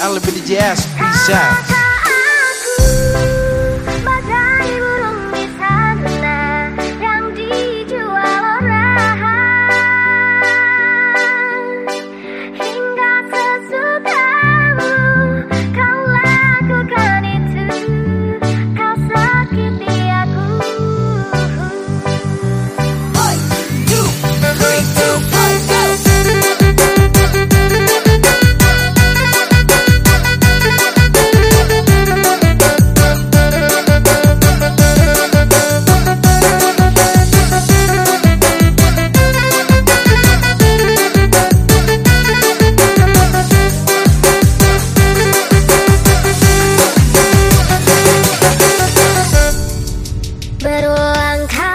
Elevated Jazz, peace out. berulang kali